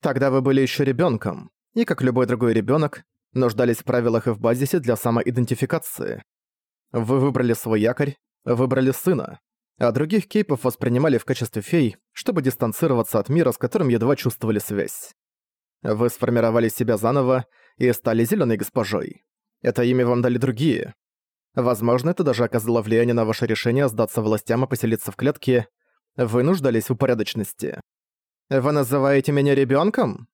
Тогда вы были еще ребенком, и, как любой другой ребенок, нуждались в правилах и в базисе для самоидентификации. Вы выбрали свой якорь, выбрали сына, а других кейпов воспринимали в качестве фей, чтобы дистанцироваться от мира, с которым едва чувствовали связь. Вы сформировали себя заново и стали зеленой госпожой. Это имя вам дали другие. Возможно, это даже оказало влияние на ваше решение сдаться властям и поселиться в клетке. Вы нуждались в упорядоченности. Вы называете меня ребенком?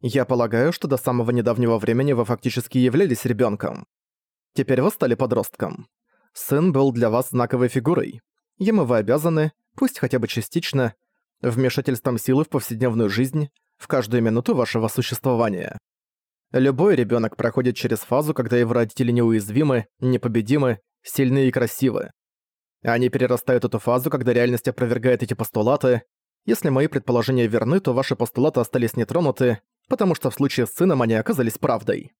Я полагаю, что до самого недавнего времени вы фактически являлись ребенком. Теперь вы стали подростком. Сын был для вас знаковой фигурой. Ему вы обязаны, пусть хотя бы частично, вмешательством силы в повседневную жизнь, в каждую минуту вашего существования. Любой ребенок проходит через фазу, когда его родители неуязвимы, непобедимы, сильны и красивы. Они перерастают эту фазу, когда реальность опровергает эти постулаты. Если мои предположения верны, то ваши постулаты остались нетронуты, потому что в случае с сыном они оказались правдой.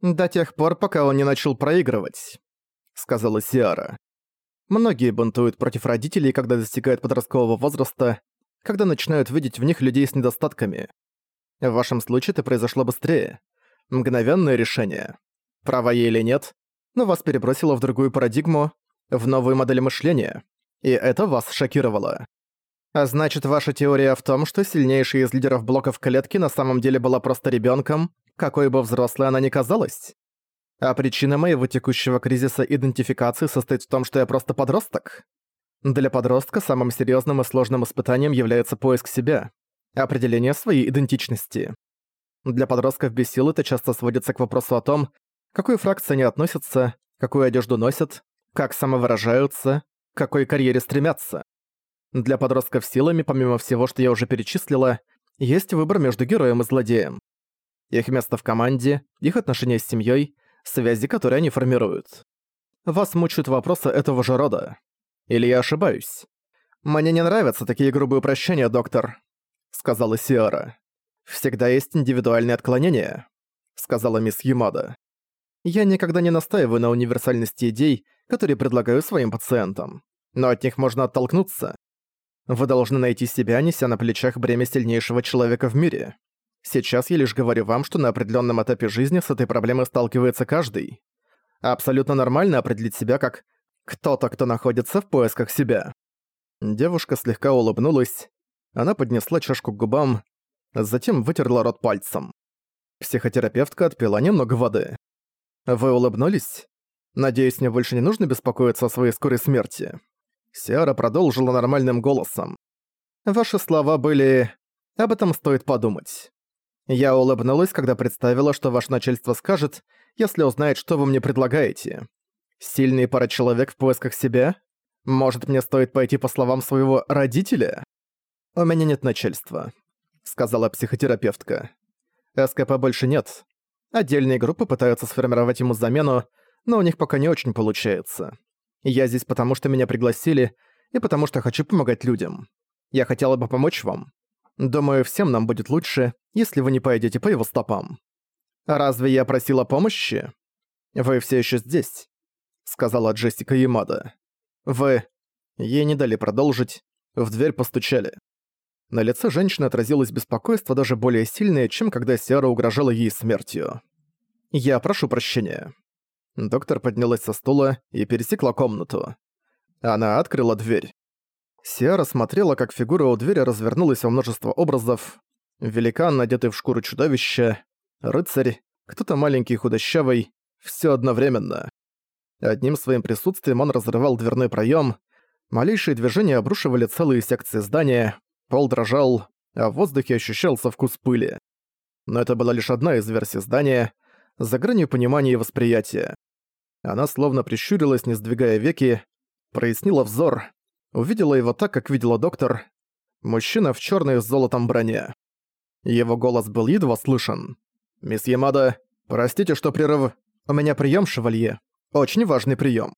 «До тех пор, пока он не начал проигрывать», — сказала Сиара. Многие бунтуют против родителей, когда достигают подросткового возраста, когда начинают видеть в них людей с недостатками. В вашем случае это произошло быстрее. Мгновенное решение. Право ей или нет, но вас перебросило в другую парадигму, в новую модель мышления. И это вас шокировало. А значит, ваша теория в том, что сильнейший из лидеров блоков клетки на самом деле была просто ребенком, какой бы взрослой она ни казалась? А причина моего текущего кризиса идентификации состоит в том, что я просто подросток? Для подростка самым серьезным и сложным испытанием является поиск себя, определение своей идентичности. Для подростков без сил это часто сводится к вопросу о том, к какой фракции они относятся, какую одежду носят, как самовыражаются, к какой карьере стремятся. Для подростков силами, помимо всего, что я уже перечислила, есть выбор между героем и злодеем. Их место в команде, их отношения с семьей, связи, которые они формируют. Вас мучают вопросы этого же рода. Или я ошибаюсь? Мне не нравятся такие грубые упрощения, доктор, сказала Сиара. «Всегда есть индивидуальные отклонения», — сказала мисс Юмада. «Я никогда не настаиваю на универсальности идей, которые предлагаю своим пациентам, но от них можно оттолкнуться. Вы должны найти себя, неся на плечах бремя сильнейшего человека в мире. Сейчас я лишь говорю вам, что на определенном этапе жизни с этой проблемой сталкивается каждый. Абсолютно нормально определить себя как кто-то, кто находится в поисках себя». Девушка слегка улыбнулась. Она поднесла чашку к губам, затем вытерла рот пальцем. Психотерапевтка отпила немного воды. «Вы улыбнулись? Надеюсь, мне больше не нужно беспокоиться о своей скорой смерти». Сиара продолжила нормальным голосом. «Ваши слова были... Об этом стоит подумать. Я улыбнулась, когда представила, что ваше начальство скажет, если узнает, что вы мне предлагаете. Сильный парачеловек в поисках себя? Может, мне стоит пойти по словам своего родителя? У меня нет начальства сказала психотерапевтка. СКП больше нет. Отдельные группы пытаются сформировать ему замену, но у них пока не очень получается. Я здесь потому, что меня пригласили, и потому что хочу помогать людям. Я хотела бы помочь вам. Думаю, всем нам будет лучше, если вы не пойдете по его стопам. Разве я просила помощи? Вы все еще здесь, сказала Джессика Ямада. Вы... Ей не дали продолжить, в дверь постучали. На лице женщины отразилось беспокойство даже более сильное, чем когда Сиара угрожала ей смертью. «Я прошу прощения». Доктор поднялась со стула и пересекла комнату. Она открыла дверь. Сиара смотрела, как фигура у двери развернулась во множество образов. Великан, надетый в шкуру чудовища, рыцарь, кто-то маленький худощавый, все одновременно. Одним своим присутствием он разрывал дверной проем. Малейшие движения обрушивали целые секции здания, Пол дрожал, а в воздухе ощущался вкус пыли. Но это была лишь одна из версий здания, за гранью понимания и восприятия. Она словно прищурилась, не сдвигая веки, прояснила взор, увидела его так, как видела доктор. Мужчина в черной с золотом броне. Его голос был едва слышен. «Мисс Ямада, простите, что прерыв... У меня прием, шевалье. Очень важный прием.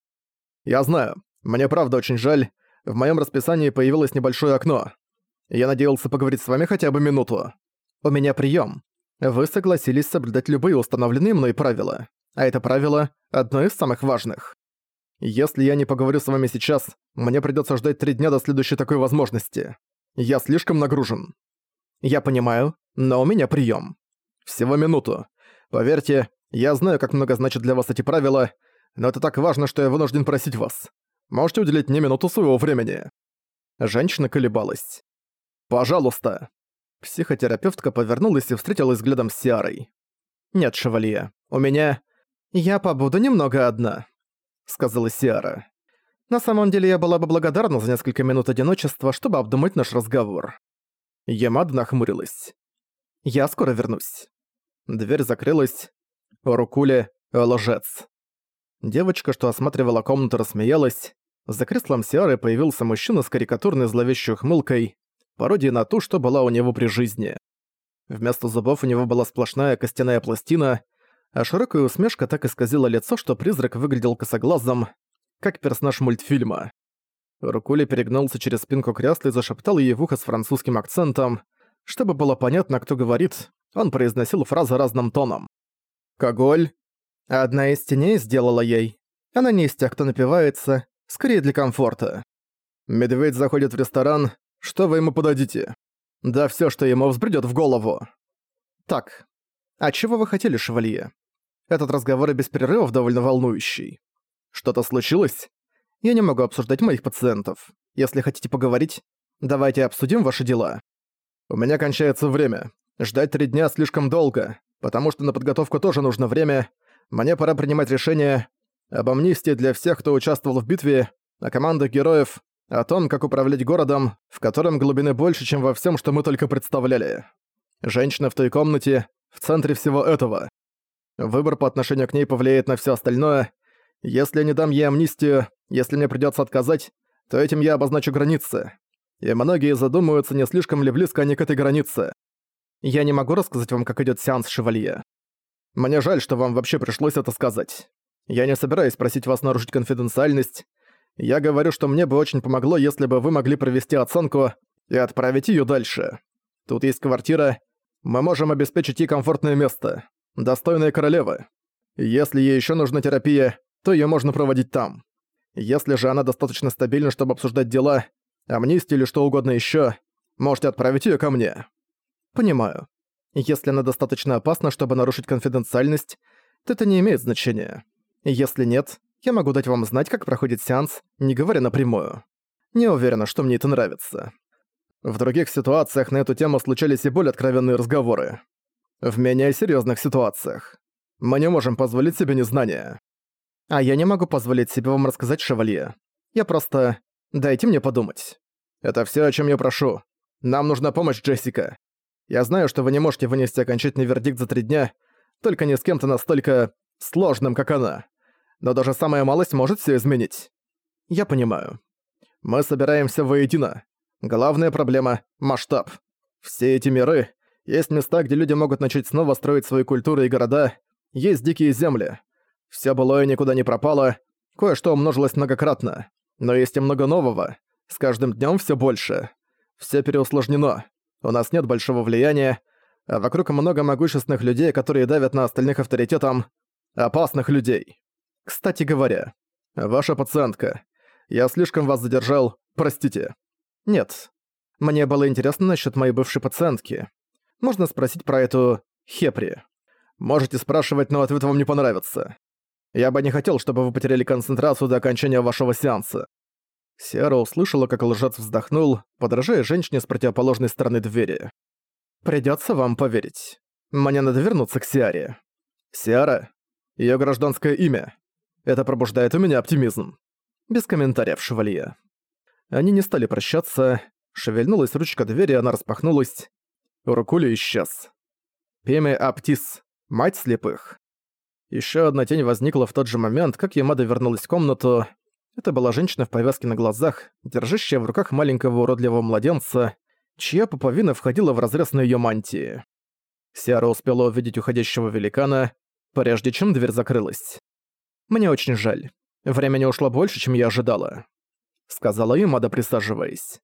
Я знаю, мне правда очень жаль. В моем расписании появилось небольшое окно. Я надеялся поговорить с вами хотя бы минуту. У меня прием. Вы согласились соблюдать любые установленные мной правила. А это правило – одно из самых важных. Если я не поговорю с вами сейчас, мне придется ждать три дня до следующей такой возможности. Я слишком нагружен. Я понимаю, но у меня прием. Всего минуту. Поверьте, я знаю, как много значат для вас эти правила, но это так важно, что я вынужден просить вас. Можете уделить мне минуту своего времени». Женщина колебалась. «Пожалуйста». Психотерапевтка повернулась и встретилась взглядом с Сиарой. «Нет, шевалье, у меня... Я побуду немного одна», — сказала Сиара. «На самом деле я была бы благодарна за несколько минут одиночества, чтобы обдумать наш разговор». Ямада нахмурилась. «Я скоро вернусь». Дверь закрылась. Рукуле — лжец. Девочка, что осматривала комнату, рассмеялась. За креслом Сиары появился мужчина с карикатурной зловещей ухмылкой, пародией на ту, что была у него при жизни. Вместо зубов у него была сплошная костяная пластина, а широкая усмешка так исказила лицо, что призрак выглядел косоглазом, как персонаж мультфильма. Рукули перегнулся через спинку кресла и зашептал ей в ухо с французским акцентом. Чтобы было понятно, кто говорит, он произносил фразы разным тоном. «Коголь?» Одна из теней сделала ей. Она не из тех, кто напивается, скорее для комфорта. Медведь заходит в ресторан, что вы ему подадите? Да все, что ему взбредёт в голову. Так, а чего вы хотели, шевалье? Этот разговор и без перерывов довольно волнующий. Что-то случилось? Я не могу обсуждать моих пациентов. Если хотите поговорить, давайте обсудим ваши дела. У меня кончается время. Ждать три дня слишком долго, потому что на подготовку тоже нужно время. Мне пора принимать решение об амнистии для всех, кто участвовал в битве, о командах героев, о том, как управлять городом, в котором глубины больше, чем во всем, что мы только представляли. Женщина в той комнате в центре всего этого. Выбор по отношению к ней повлияет на все остальное. Если я не дам ей амнистию, если мне придется отказать, то этим я обозначу границы. И многие задумаются, не слишком ли близко они к этой границе. Я не могу рассказать вам, как идет сеанс шевалье. Мне жаль, что вам вообще пришлось это сказать. Я не собираюсь просить вас нарушить конфиденциальность. Я говорю, что мне бы очень помогло, если бы вы могли провести оценку и отправить ее дальше. Тут есть квартира. Мы можем обеспечить ей комфортное место. Достойная королевы. Если ей еще нужна терапия, то ее можно проводить там. Если же она достаточно стабильна, чтобы обсуждать дела, амнистию или что угодно еще, можете отправить ее ко мне. Понимаю. Если она достаточно опасна, чтобы нарушить конфиденциальность, то это не имеет значения. Если нет, я могу дать вам знать, как проходит сеанс, не говоря напрямую. Не уверена, что мне это нравится. В других ситуациях на эту тему случались и более откровенные разговоры. В менее серьезных ситуациях. Мы не можем позволить себе незнание. А я не могу позволить себе вам рассказать, шевалье. Я просто... Дайте мне подумать. Это все, о чем я прошу. Нам нужна помощь, Джессика. Я знаю, что вы не можете вынести окончательный вердикт за три дня, только не с кем-то настолько сложным, как она. Но даже самая малость может все изменить. Я понимаю. Мы собираемся воедино. Главная проблема — масштаб. Все эти миры — есть места, где люди могут начать снова строить свои культуры и города, есть дикие земли. Все былое никуда не пропало, кое-что умножилось многократно. Но есть и много нового. С каждым днем все больше. Все переусложнено. У нас нет большого влияния, а вокруг много могущественных людей, которые давят на остальных авторитетом, опасных людей. Кстати говоря, ваша пациентка. Я слишком вас задержал, простите. Нет. Мне было интересно насчет моей бывшей пациентки. Можно спросить про эту Хепри. Можете спрашивать, но ответ вам не понравится. Я бы не хотел, чтобы вы потеряли концентрацию до окончания вашего сеанса. Сиара услышала, как лжец вздохнул, подражая женщине с противоположной стороны двери. «Придётся вам поверить. Мне надо вернуться к Сиаре. Сиара? Её гражданское имя. Это пробуждает у меня оптимизм. Без комментариев, шевалье». Они не стали прощаться. Шевельнулась ручка двери, она распахнулась. Рукули исчез. Пеме Аптис, мать слепых. Ещё одна тень возникла в тот же момент, как Ямада вернулась в комнату. Это была женщина в повязке на глазах, держащая в руках маленького уродливого младенца, чья пуповина входила в разрез на её мантии. Сиара успела увидеть уходящего великана, прежде чем дверь закрылась. «Мне очень жаль. Времени ушло больше, чем я ожидала», — сказала им Ада, присаживаясь.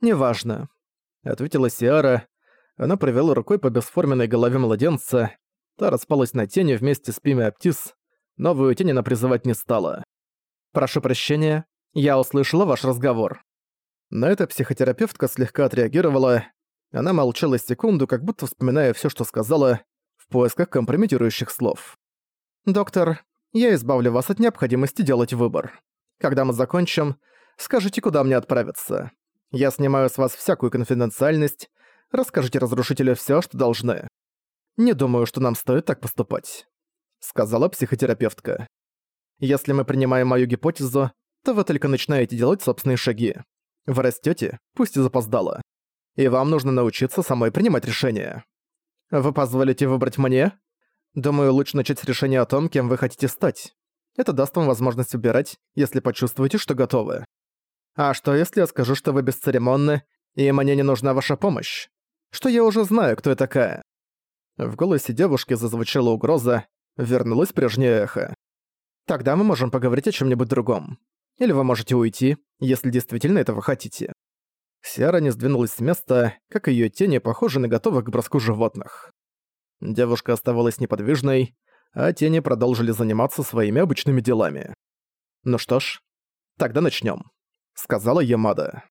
«Неважно», — ответила Сиара. Она провела рукой по бесформенной голове младенца. Та распалась на тени вместе с Пими Аптис. Новую тень она призывать не стала. «Прошу прощения, я услышала ваш разговор». На это психотерапевтка слегка отреагировала. Она молчала секунду, как будто вспоминая всё, что сказала, в поисках компрометирующих слов. «Доктор, я избавлю вас от необходимости делать выбор. Когда мы закончим, скажите, куда мне отправиться. Я снимаю с вас всякую конфиденциальность, расскажите разрушителю всё, что должны. Не думаю, что нам стоит так поступать», — сказала психотерапевтка. «Если мы принимаем мою гипотезу, то вы только начинаете делать собственные шаги. Вы растёте, пусть и запоздало. И вам нужно научиться самой принимать решения. Вы позволите выбрать мне? Думаю, лучше начать с решения о том, кем вы хотите стать. Это даст вам возможность выбирать, если почувствуете, что готовы. А что если я скажу, что вы бесцеремонны, и мне не нужна ваша помощь? Что я уже знаю, кто я такая?» В голосе девушки зазвучала угроза, вернулось прежнее эхо. «Тогда мы можем поговорить о чем нибудь другом. Или вы можете уйти, если действительно этого хотите». Сиара не сдвинулась с места, как ее тени похожи на готовых к броску животных. Девушка оставалась неподвижной, а тени продолжили заниматься своими обычными делами. «Ну что ж, тогда начнем, сказала Ямада.